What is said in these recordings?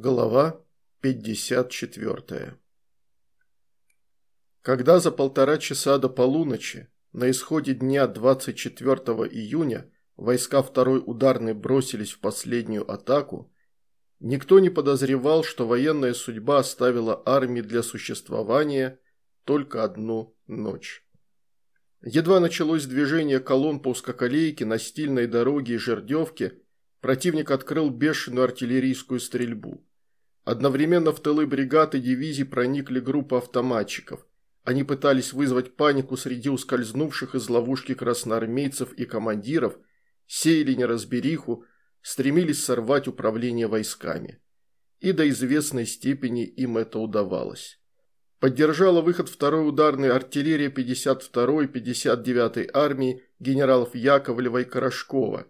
Глава 54 Когда за полтора часа до полуночи, на исходе дня 24 июня, войска второй ударной бросились в последнюю атаку, никто не подозревал, что военная судьба оставила армии для существования только одну ночь. Едва началось движение колонн по узкоколейке на стильной дороге и жердевке, противник открыл бешеную артиллерийскую стрельбу. Одновременно в тылы бригад и дивизий проникли группы автоматчиков. Они пытались вызвать панику среди ускользнувших из ловушки красноармейцев и командиров, сеяли неразбериху, стремились сорвать управление войсками. И до известной степени им это удавалось. Поддержала выход второй ударной артиллерии 52-й и 59-й армии генералов Яковлева и Корошкова.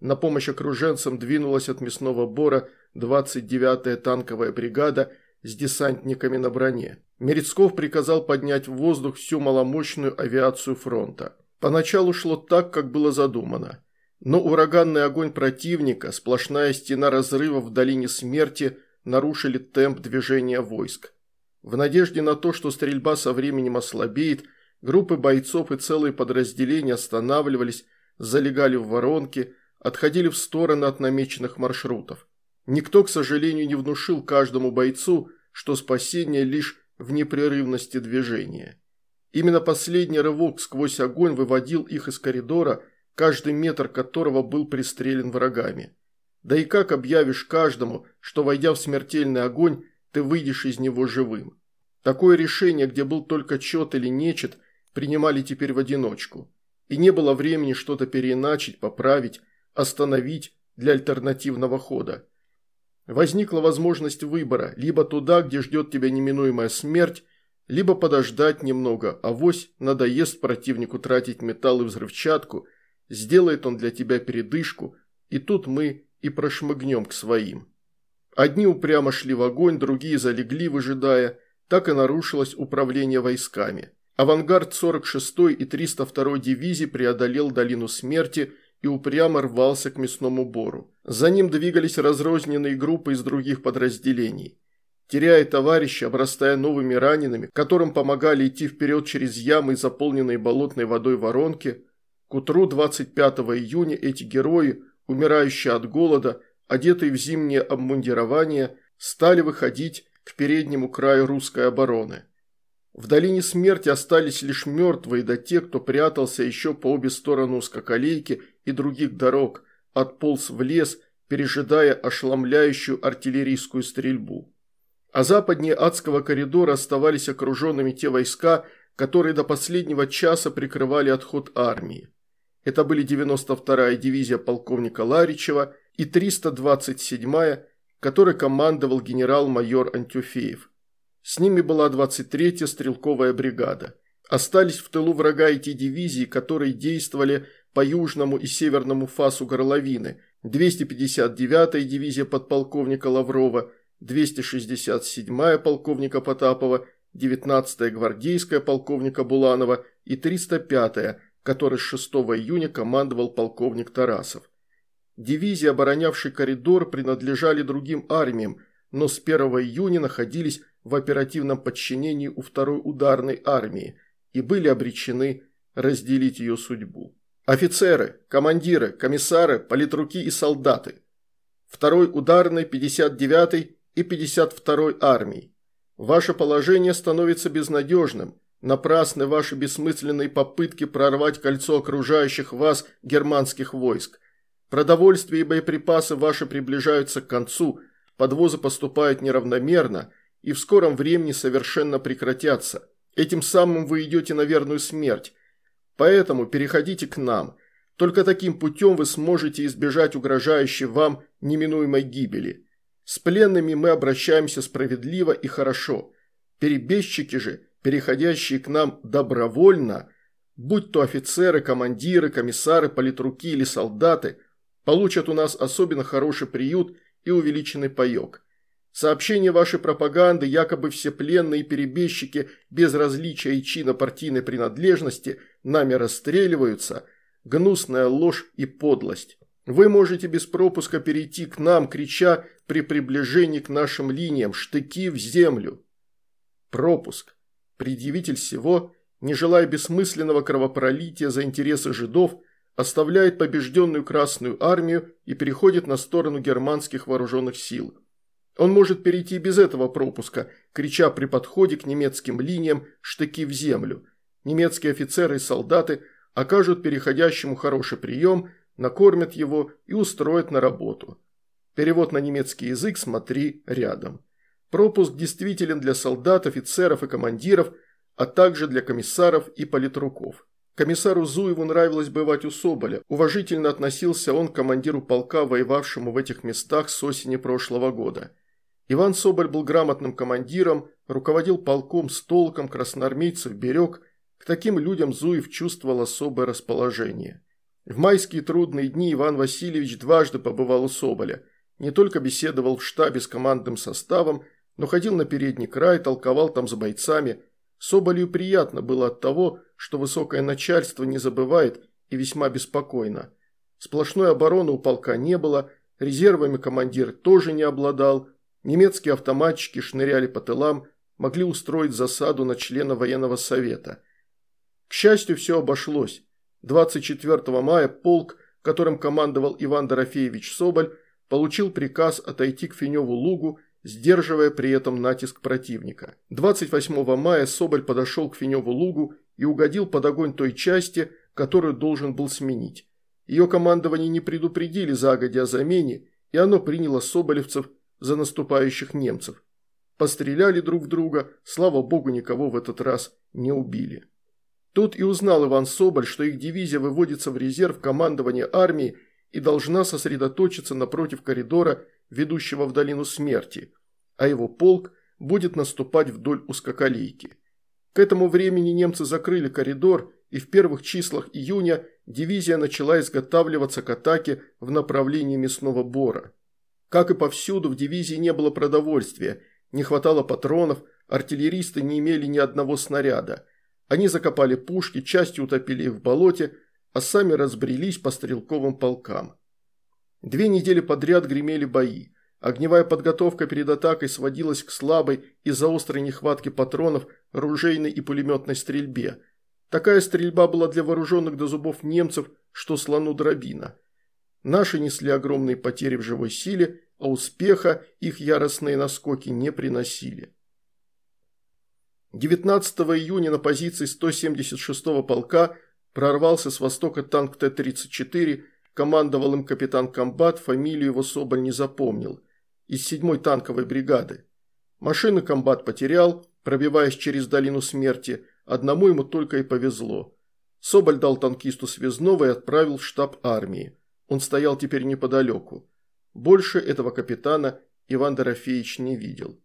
На помощь окруженцам двинулась от мясного бора 29-я танковая бригада с десантниками на броне. Мерецков приказал поднять в воздух всю маломощную авиацию фронта. Поначалу шло так, как было задумано. Но ураганный огонь противника, сплошная стена разрыва в долине смерти нарушили темп движения войск. В надежде на то, что стрельба со временем ослабеет, группы бойцов и целые подразделения останавливались, залегали в воронки, отходили в стороны от намеченных маршрутов. Никто, к сожалению, не внушил каждому бойцу, что спасение лишь в непрерывности движения. Именно последний рывок сквозь огонь выводил их из коридора, каждый метр которого был пристрелен врагами. Да и как объявишь каждому, что, войдя в смертельный огонь, ты выйдешь из него живым? Такое решение, где был только чет или нечет, принимали теперь в одиночку. И не было времени что-то переиначить, поправить, остановить для альтернативного хода. Возникла возможность выбора, либо туда, где ждет тебя неминуемая смерть, либо подождать немного, а вось надоест противнику тратить металл и взрывчатку, сделает он для тебя передышку, и тут мы и прошмыгнем к своим. Одни упрямо шли в огонь, другие залегли, выжидая, так и нарушилось управление войсками. Авангард 46-й и 302-й дивизии преодолел долину смерти и упрямо рвался к мясному бору. За ним двигались разрозненные группы из других подразделений. Теряя товарища, обрастая новыми ранеными, которым помогали идти вперед через ямы, заполненные болотной водой воронки, к утру 25 июня эти герои, умирающие от голода, одетые в зимнее обмундирование, стали выходить к переднему краю русской обороны. В долине смерти остались лишь мертвые, да те, кто прятался еще по обе стороны узкоколейки и других дорог, отполз в лес, пережидая ошеломляющую артиллерийскую стрельбу. А западнее адского коридора оставались окруженными те войска, которые до последнего часа прикрывали отход армии. Это были 92-я дивизия полковника Ларичева и 327-я, которой командовал генерал-майор Антюфеев. С ними была 23-я стрелковая бригада. Остались в тылу врага эти дивизии, которые действовали по южному и северному фасу горловины, 259-я дивизия подполковника Лаврова, 267-я полковника Потапова, 19-я гвардейская полковника Буланова и 305-я, которой с 6 июня командовал полковник Тарасов. Дивизии, оборонявшие коридор, принадлежали другим армиям, но с 1 июня находились в оперативном подчинении у второй ударной армии и были обречены разделить ее судьбу. Офицеры, командиры, комиссары, политруки и солдаты. Второй ударной, 59-й и 52-й армии. Ваше положение становится безнадежным. Напрасны ваши бессмысленные попытки прорвать кольцо окружающих вас германских войск. Продовольствие и боеприпасы ваши приближаются к концу, подвозы поступают неравномерно и в скором времени совершенно прекратятся. Этим самым вы идете на верную смерть, Поэтому переходите к нам. Только таким путем вы сможете избежать угрожающей вам неминуемой гибели. С пленными мы обращаемся справедливо и хорошо. Перебежчики же, переходящие к нам добровольно, будь то офицеры, командиры, комиссары, политруки или солдаты, получат у нас особенно хороший приют и увеличенный паек. Сообщения вашей пропаганды, якобы все пленные перебежчики без различия и чина партийной принадлежности нами расстреливаются, гнусная ложь и подлость. Вы можете без пропуска перейти к нам, крича при приближении к нашим линиям, штыки в землю. Пропуск. Предъявитель всего, не желая бессмысленного кровопролития за интересы жидов, оставляет побежденную Красную Армию и переходит на сторону германских вооруженных сил. Он может перейти без этого пропуска, крича при подходе к немецким линиям «штыки в землю». Немецкие офицеры и солдаты окажут переходящему хороший прием, накормят его и устроят на работу. Перевод на немецкий язык смотри рядом. Пропуск действителен для солдат, офицеров и командиров, а также для комиссаров и политруков. Комиссару Зуеву нравилось бывать у Соболя. Уважительно относился он к командиру полка, воевавшему в этих местах с осени прошлого года. Иван Соболь был грамотным командиром, руководил полком с толком, красноармейцев берег. К таким людям Зуев чувствовал особое расположение. В майские трудные дни Иван Васильевич дважды побывал у Соболя. Не только беседовал в штабе с командным составом, но ходил на передний край, толковал там с бойцами. Соболю приятно было от того, что высокое начальство не забывает и весьма беспокойно. Сплошной обороны у полка не было, резервами командир тоже не обладал, немецкие автоматчики шныряли по тылам, могли устроить засаду на члена военного совета. К счастью, все обошлось. 24 мая полк, которым командовал Иван Дорофеевич Соболь, получил приказ отойти к Финеву лугу сдерживая при этом натиск противника. 28 мая Соболь подошел к Финеву лугу и угодил под огонь той части, которую должен был сменить. Ее командование не предупредили загодя о замене, и оно приняло соболевцев за наступающих немцев. Постреляли друг в друга, слава богу, никого в этот раз не убили. Тут и узнал Иван Соболь, что их дивизия выводится в резерв командования армии и должна сосредоточиться напротив коридора ведущего в долину смерти, а его полк будет наступать вдоль узкоколейки. К этому времени немцы закрыли коридор, и в первых числах июня дивизия начала изготавливаться к атаке в направлении мясного бора. Как и повсюду, в дивизии не было продовольствия, не хватало патронов, артиллеристы не имели ни одного снаряда. Они закопали пушки, частью утопили их в болоте, а сами разбрелись по стрелковым полкам. Две недели подряд гремели бои. Огневая подготовка перед атакой сводилась к слабой из-за острой нехватки патронов ружейной и пулеметной стрельбе. Такая стрельба была для вооруженных до зубов немцев, что слону дробина. Наши несли огромные потери в живой силе, а успеха их яростные наскоки не приносили. 19 июня на позиции 176-го полка прорвался с востока танк Т-34 Командовал им капитан Комбат, фамилию его Соболь не запомнил. Из седьмой танковой бригады. Машины Комбат потерял, пробиваясь через долину смерти. Одному ему только и повезло. Соболь дал танкисту связного и отправил в штаб армии. Он стоял теперь неподалеку. Больше этого капитана Иван Дорофеевич не видел.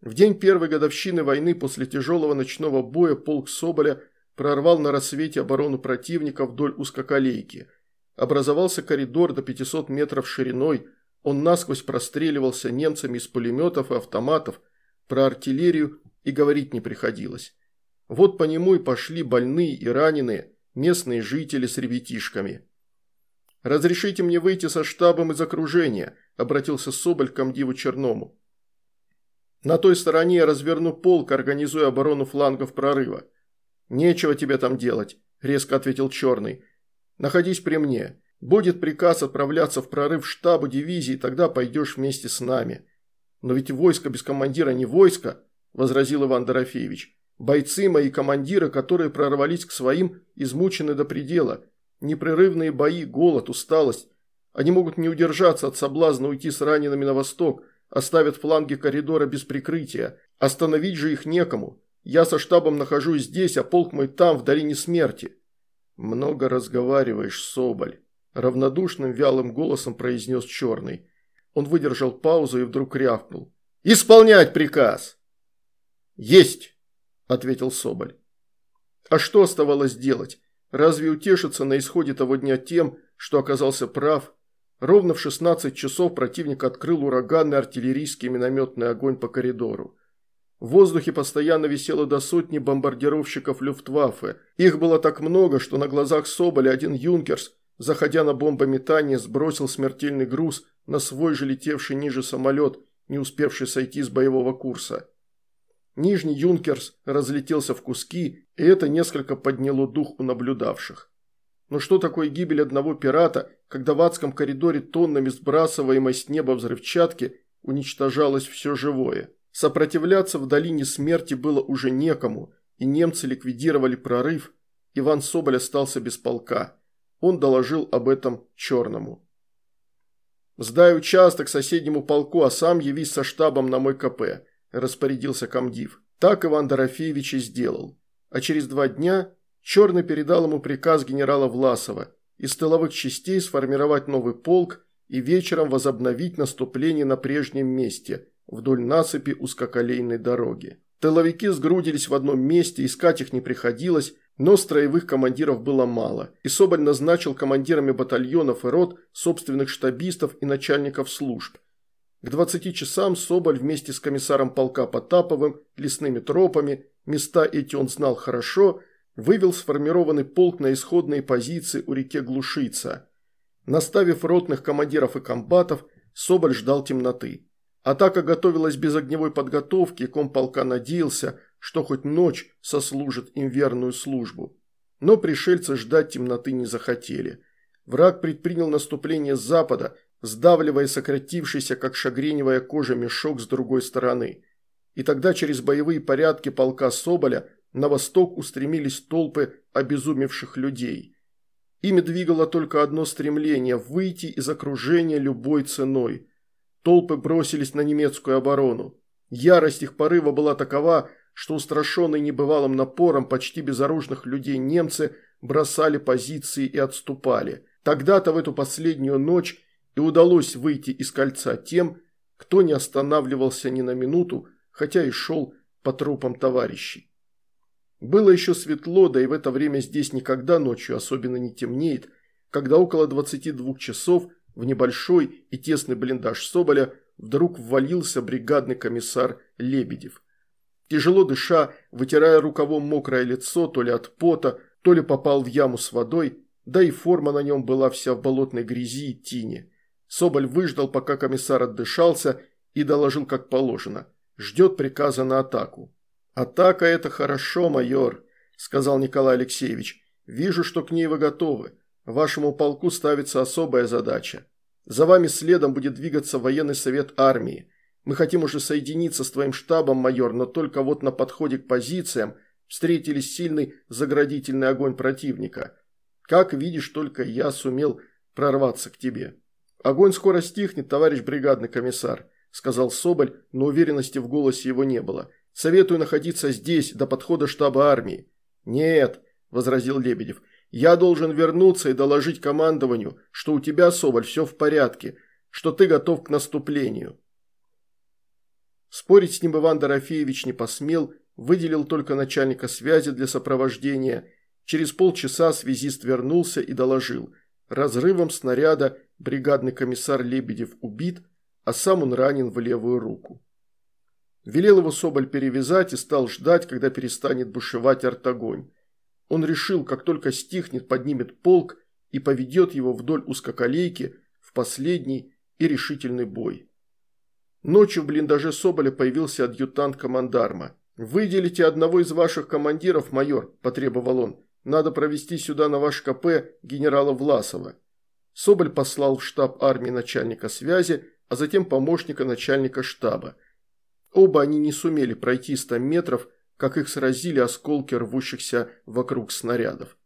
В день первой годовщины войны после тяжелого ночного боя полк Соболя прорвал на рассвете оборону противника вдоль узкоколейки – Образовался коридор до 500 метров шириной, он насквозь простреливался немцами из пулеметов и автоматов, про артиллерию и говорить не приходилось. Вот по нему и пошли больные и раненые, местные жители с ребятишками. «Разрешите мне выйти со штабом из окружения», – обратился Соболь к комдиву Черному. «На той стороне я разверну полк, организуя оборону флангов прорыва». «Нечего тебе там делать», – резко ответил Черный. Находись при мне. Будет приказ отправляться в прорыв штаба дивизии, тогда пойдешь вместе с нами. Но ведь войско без командира не войско, возразил Иван Дорофеевич. Бойцы мои командиры, которые прорвались к своим, измучены до предела. Непрерывные бои, голод, усталость. Они могут не удержаться от соблазна уйти с ранеными на восток, оставят фланги коридора без прикрытия. Остановить же их некому. Я со штабом нахожусь здесь, а полк мой там, в долине смерти. «Много разговариваешь, Соболь», – равнодушным вялым голосом произнес Черный. Он выдержал паузу и вдруг рявкнул. «Исполнять приказ!» «Есть!» – ответил Соболь. А что оставалось делать? Разве утешиться на исходе того дня тем, что оказался прав? Ровно в 16 часов противник открыл ураганный артиллерийский минометный огонь по коридору. В воздухе постоянно висело до сотни бомбардировщиков Люфтваффе. Их было так много, что на глазах Соболя один «Юнкерс», заходя на бомбометание, сбросил смертельный груз на свой же летевший ниже самолет, не успевший сойти с боевого курса. Нижний Юнкерс разлетелся в куски, и это несколько подняло дух у наблюдавших. Но что такое гибель одного пирата, когда в адском коридоре тоннами сбрасываемой с неба взрывчатки уничтожалось все живое? Сопротивляться в долине смерти было уже некому, и немцы ликвидировали прорыв. Иван Соболь остался без полка. Он доложил об этом Черному. «Сдай участок соседнему полку, а сам явись со штабом на мой КП», – распорядился комдив. Так Иван Дорофеевич и сделал. А через два дня Черный передал ему приказ генерала Власова из тыловых частей сформировать новый полк и вечером возобновить наступление на прежнем месте, вдоль насыпи узкоколейной дороги. Тыловики сгрудились в одном месте, искать их не приходилось, но строевых командиров было мало, и Соболь назначил командирами батальонов и рот собственных штабистов и начальников служб. К 20 часам Соболь вместе с комиссаром полка Потаповым, лесными тропами, места эти он знал хорошо, вывел сформированный полк на исходные позиции у реки Глушица. Наставив ротных командиров и комбатов, Соболь ждал темноты. Атака готовилась без огневой подготовки, комполка надеялся, что хоть ночь сослужит им верную службу. Но пришельцы ждать темноты не захотели. Враг предпринял наступление с запада, сдавливая сократившийся, как шагреневая кожа, мешок с другой стороны. И тогда через боевые порядки полка Соболя на восток устремились толпы обезумевших людей. Ими двигало только одно стремление – выйти из окружения любой ценой – Толпы бросились на немецкую оборону. Ярость их порыва была такова, что устрашенные небывалым напором почти безоружных людей немцы бросали позиции и отступали. Тогда-то в эту последнюю ночь и удалось выйти из кольца тем, кто не останавливался ни на минуту, хотя и шел по трупам товарищей. Было еще светло, да и в это время здесь никогда ночью особенно не темнеет, когда около 22 часов – в небольшой и тесный блиндаж Соболя вдруг ввалился бригадный комиссар Лебедев. Тяжело дыша, вытирая рукавом мокрое лицо, то ли от пота, то ли попал в яму с водой, да и форма на нем была вся в болотной грязи и тине. Соболь выждал, пока комиссар отдышался, и доложил как положено. Ждет приказа на атаку. «Атака – это хорошо, майор», – сказал Николай Алексеевич. «Вижу, что к ней вы готовы. Вашему полку ставится особая задача. За вами следом будет двигаться военный совет армии. Мы хотим уже соединиться с твоим штабом, майор, но только вот на подходе к позициям встретили сильный заградительный огонь противника. Как видишь, только я сумел прорваться к тебе. Огонь скоро стихнет, товарищ бригадный комиссар, сказал Соболь, но уверенности в голосе его не было. Советую находиться здесь, до подхода штаба армии. Нет, возразил Лебедев, я должен вернуться и доложить командованию, что у тебя, Соболь, все в порядке, что ты готов к наступлению. Спорить с ним Иван Дорофеевич не посмел, выделил только начальника связи для сопровождения. Через полчаса связист вернулся и доложил. Разрывом снаряда бригадный комиссар Лебедев убит, а сам он ранен в левую руку. Велел его Соболь перевязать и стал ждать, когда перестанет бушевать артогонь. Он решил, как только стихнет, поднимет полк и поведет его вдоль узкоколейки в последний и решительный бой. Ночью в блиндаже Соболя появился адъютант командарма. «Выделите одного из ваших командиров, майор», – потребовал он. «Надо провести сюда на ваш КП генерала Власова». Соболь послал в штаб армии начальника связи, а затем помощника начальника штаба. Оба они не сумели пройти 100 метров, как их сразили осколки рвущихся вокруг снарядов.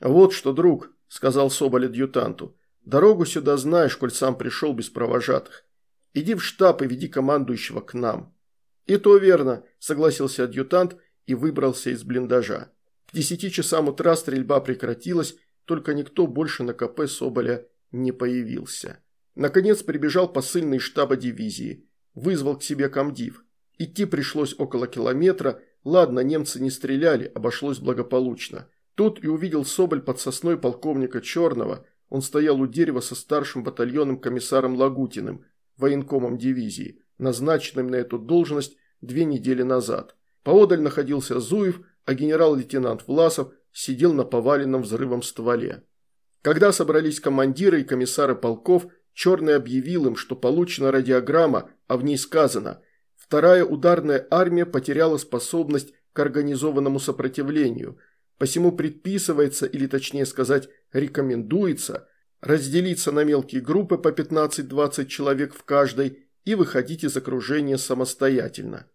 «Вот что, друг», – сказал Соболь адъютанту, – «дорогу сюда знаешь, коль сам пришел без провожатых. Иди в штаб и веди командующего к нам». «И то верно», – согласился адъютант и выбрался из блиндажа. К десяти часам утра стрельба прекратилась, только никто больше на КП Соболя не появился. Наконец прибежал посыльный штаба дивизии. Вызвал к себе комдив. Идти пришлось около километра, Ладно, немцы не стреляли, обошлось благополучно. Тут и увидел Соболь под сосной полковника Черного. Он стоял у дерева со старшим батальонным комиссаром Лагутиным, военкомом дивизии, назначенным на эту должность две недели назад. Поодаль находился Зуев, а генерал-лейтенант Власов сидел на поваленном взрывом стволе. Когда собрались командиры и комиссары полков, Черный объявил им, что получена радиограмма, а в ней сказано «Вторая ударная армия потеряла способность к организованному сопротивлению, посему предписывается, или точнее сказать, рекомендуется, разделиться на мелкие группы по 15-20 человек в каждой и выходить из окружения самостоятельно».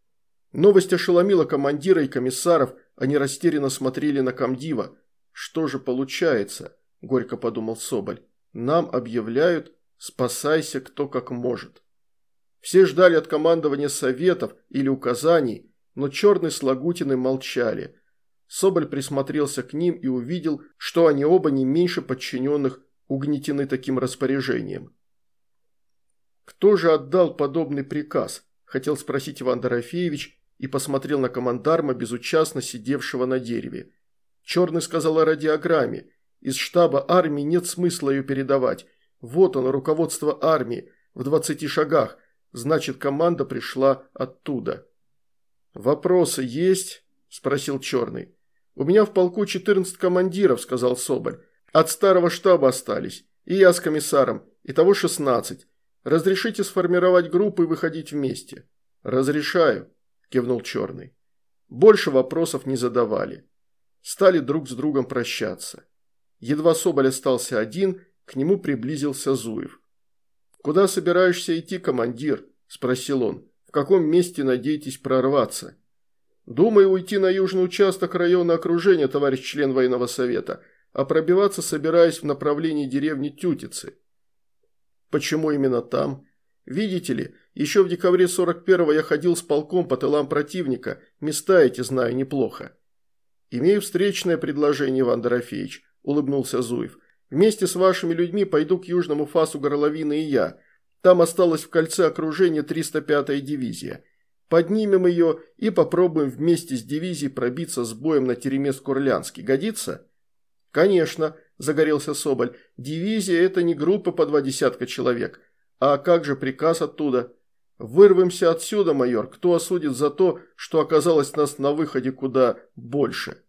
Новость ошеломила командира и комиссаров, они растерянно смотрели на комдива. «Что же получается?» – горько подумал Соболь. «Нам объявляют Спасайся кто как может. Все ждали от командования советов или указаний, но Черный с Лагутиной молчали. Соболь присмотрелся к ним и увидел, что они оба не меньше подчиненных угнетены таким распоряжением. «Кто же отдал подобный приказ?» – хотел спросить Иван Дорофеевич и посмотрел на командарма, безучастно сидевшего на дереве. Черный сказал о радиограмме. Из штаба армии нет смысла ее передавать. Вот оно, руководство армии, в двадцати шагах. Значит, команда пришла оттуда. «Вопросы есть?» – спросил Черный. «У меня в полку 14 командиров», – сказал Соболь. «От старого штаба остались. И я с комиссаром. Итого 16. Разрешите сформировать группу и выходить вместе?» «Разрешаю», – кивнул Черный. Больше вопросов не задавали. Стали друг с другом прощаться. Едва Соболь остался один – к нему приблизился Зуев. «Куда собираешься идти, командир?» – спросил он. «В каком месте надеетесь прорваться?» «Думаю уйти на южный участок района окружения, товарищ член военного совета, а пробиваться собираюсь в направлении деревни Тютицы». «Почему именно там?» «Видите ли, еще в декабре 41-го я ходил с полком по тылам противника, места эти знаю неплохо». «Имею встречное предложение, Иван Дорофеевич», – улыбнулся Зуев. Вместе с вашими людьми пойду к южному фасу горловины и я. Там осталось в кольце окружения 305-я дивизия. Поднимем ее и попробуем вместе с дивизией пробиться с боем на Теремец-Курлянский. Годится? Конечно, загорелся Соболь. Дивизия – это не группа по два десятка человек. А как же приказ оттуда? Вырвемся отсюда, майор. Кто осудит за то, что оказалось нас на выходе куда больше?